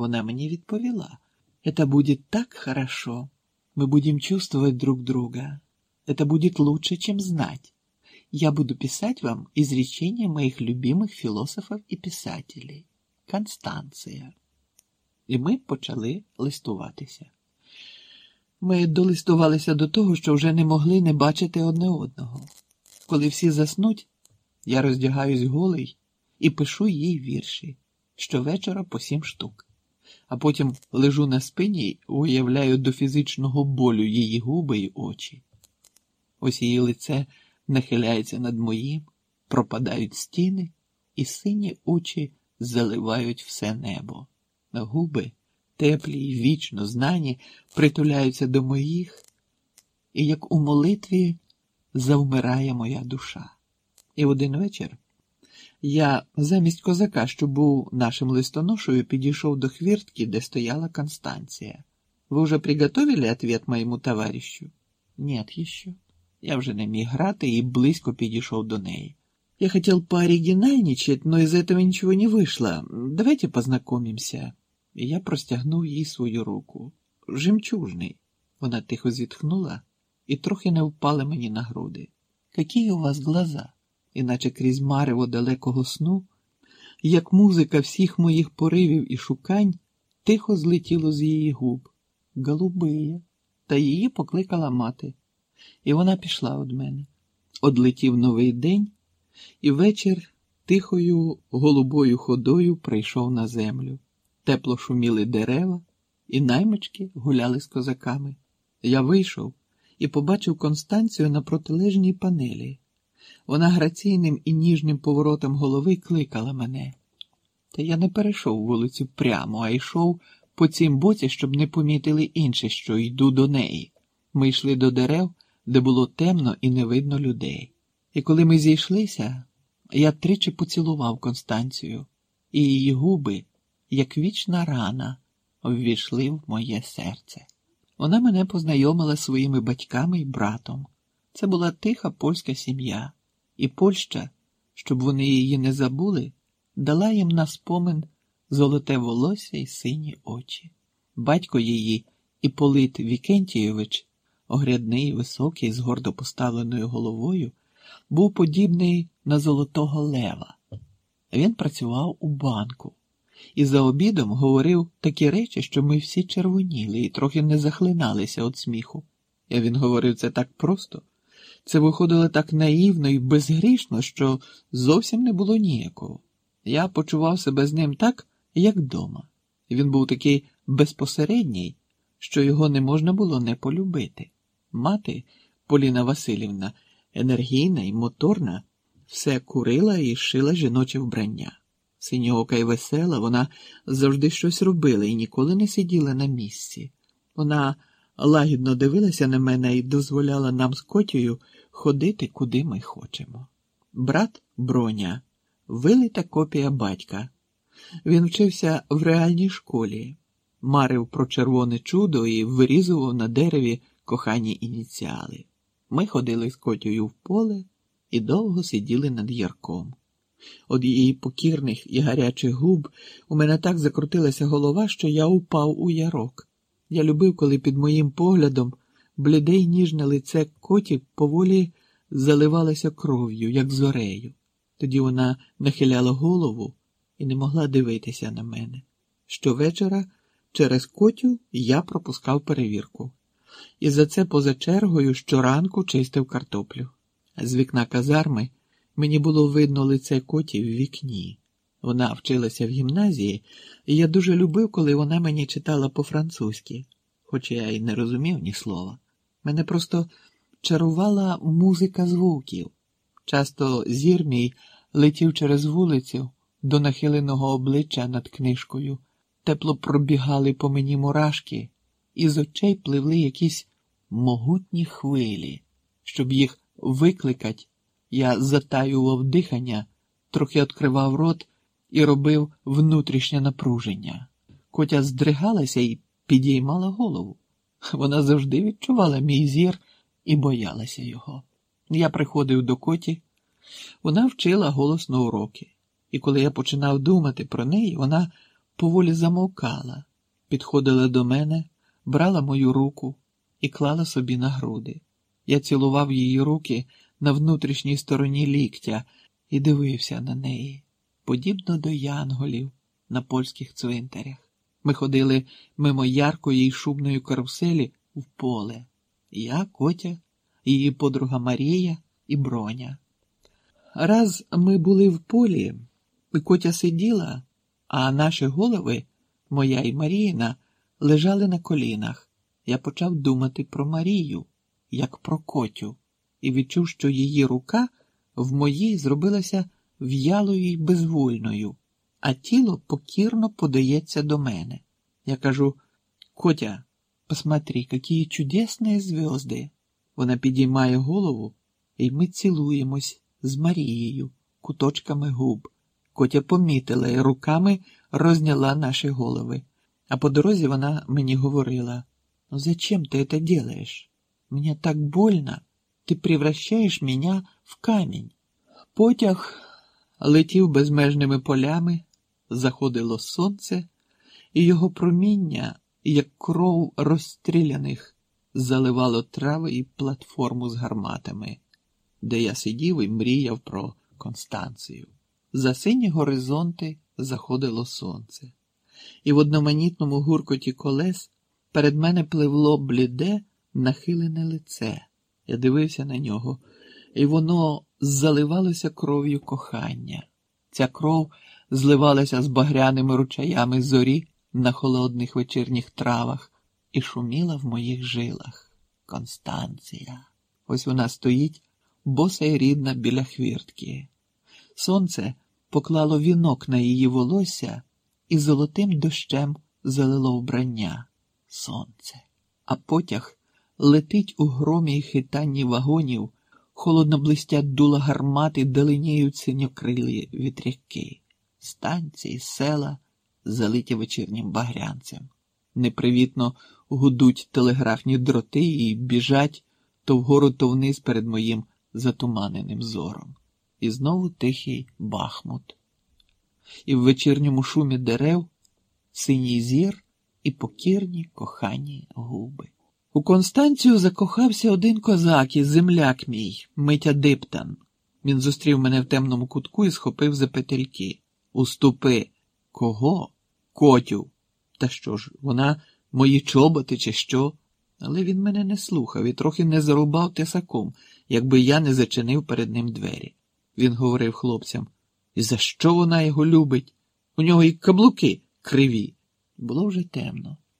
Вона мені відповіла. Это будет так хорошо. Мы будем чувствовать друг друга. Это будет лучше, чем знать. Я буду писать вам изречения моих любимых философов и писателей. Констанція. І ми почали листуватися. Ми долистувалися до того, що вже не могли не бачити одне одного. Коли всі заснуть, я роздягаюсь голий і пишу їй вірші щовечора по сім штук, а потім лежу на спині і уявляю до фізичного болю її губи й очі. Ось її лице нахиляється над моїм, пропадають стіни, і сині очі заливають все небо. Губи, теплі й вічно знані, притуляються до моїх, і як у молитві завмирає моя душа. І один вечір я замість козака, що був нашим листоношою, підійшов до хвіртки, де стояла Констанція. Ви вже приготовили ответ моєму товаришу? Нет еще. Я вже не міг грати і близько підійшов до неї. Я хотел пооригинальничать, но из этого ничего не вышло. Давайте познакомимся. І я простягнув їй свою руку. Жемчужний. Вона тихо зітхнула і трохи не впала мені на груди. Які у вас глаза? Іначе крізь марево далекого сну, як музика всіх моїх поривів і шукань, тихо злетіло з її губ. Голубиє. Та її покликала мати, і вона пішла від мене. Одлетів новий день, і вечір тихою голубою ходою прийшов на землю. Тепло шуміли дерева, і наймички гуляли з козаками. Я вийшов і побачив Констанцію на протилежній панелі. Вона граційним і ніжним поворотом голови кликала мене. Та я не перейшов вулицю прямо, а йшов по цім боці, щоб не помітили інші, що йду до неї. Ми йшли до дерев, де було темно і не видно людей. І коли ми зійшлися, я тричі поцілував Констанцію, і її губи, як вічна рана, ввійшли в моє серце. Вона мене познайомила зі своїми батьками і братом. Це була тиха польська сім'я, і Польща, щоб вони її не забули, дала їм на спомин золоте волосся і сині очі. Батько її, Іполит Вікентійович, огрядний, високий, з гордо поставленою головою, був подібний на золотого лева. Він працював у банку і за обідом говорив такі речі, що ми всі червоніли і трохи не захлиналися від сміху. І він говорив це так просто, це виходило так наївно і безгрішно, що зовсім не було ніякого. Я почував себе з ним так, як вдома. Він був такий безпосередній, що його не можна було не полюбити. Мати Поліна Васильівна, енергійна і моторна, все курила і шила жіноче вбрання. Синьоока й весела, вона завжди щось робила і ніколи не сиділа на місці. Вона лагідно дивилася на мене і дозволяла нам з Котєю ходити, куди ми хочемо. Брат Броня, вилита копія батька. Він вчився в реальній школі, марив про червоне чудо і вирізував на дереві кохані ініціали. Ми ходили з Котєю в поле і довго сиділи над ярком. Од її покірних і гарячих губ у мене так закрутилася голова, що я упав у ярок. Я любив, коли під моїм поглядом бліде й ніжне лице коті поволі заливалося кров'ю, як зорею. Тоді вона нахиляла голову і не могла дивитися на мене. Щовечора через котю я пропускав перевірку, і за це поза чергою щоранку чистив картоплю. З вікна казарми мені було видно лице коті в вікні. Вона вчилася в гімназії, і я дуже любив, коли вона мені читала по-французьки, хоч я й не розумів ні слова. Мене просто чарувала музика звуків. Часто зір мій летів через вулицю до нахиленого обличчя над книжкою, тепло пробігали по мені мурашки, і з очей пливли якісь могутні хвилі, щоб їх викликать. Я затаював дихання, трохи відкривав рот і робив внутрішнє напруження. Котя здригалася і підіймала голову. Вона завжди відчувала мій зір і боялася його. Я приходив до коті, вона вчила голосно уроки, і коли я починав думати про неї, вона поволі замовкала, підходила до мене, брала мою руку і клала собі на груди. Я цілував її руки на внутрішній стороні ліктя і дивився на неї, подібно до янголів на польських цвинтарях. Ми ходили мимо яркої й шумної каруселі в поле. Я, Котя, її подруга Марія і Броня. Раз ми були в полі, і Котя сиділа, а наші голови, моя і Маріїна, лежали на колінах. Я почав думати про Марію, як про Котю, і відчув, що її рука в моїй зробилася в'ялою й безвольною, а тіло покірно подається до мене. Я кажу: Котя, посмотри, які чудесні зв'язки. Вона підіймає голову, і ми цілуємось з Марією, куточками губ. Котя помітила і руками розняла наші голови. А по дорозі вона мені говорила: Ну зачем ти це делаешь? Мені так больно, ти превращаєш мене в камінь. Потяг летів безмежними полями, заходило сонце, і його проміння, як кров розстріляних, заливало трави і платформу з гарматами, де я сидів і мріяв про Констанцію. За сині горизонти заходило сонце, і в одноманітному гуркоті колес перед мене пливло бліде, нахилене лице. Я дивився на нього, і воно заливалося кров'ю кохання. Ця кров зливалася з багряними ручаями зорі на холодних вечірніх травах і шуміла в моїх жилах. Констанція. Ось вона стоїть, боса й рідна біля хвіртки. Сонце поклало вінок на її волосся і золотим дощем залило вбрання. Сонце. А потяг летить у громі й хитанні вагонів, холодно блистять дула гармати, даленіють синьокрилі вітряки, станції, села, залиті вечірнім багрянцем. Непривітно гудуть телеграфні дроти і біжать то вгору, то вниз перед моїм затуманеним зором. І знову тихий бахмут. І в вечірньому шумі дерев синій зір і покірні кохані губи. У Констанцію закохався один козак і земляк мій, Митя Диптан. Він зустрів мене в темному кутку і схопив за петельки. Уступи. Кого? Котю. Та що ж, вона мої чоботи, чи що? Але він мене не слухав і трохи не зарубав тесаком, якби я не зачинив перед ним двері. Він говорив хлопцям, і за що вона його любить? У нього і каблуки криві. Було вже темно.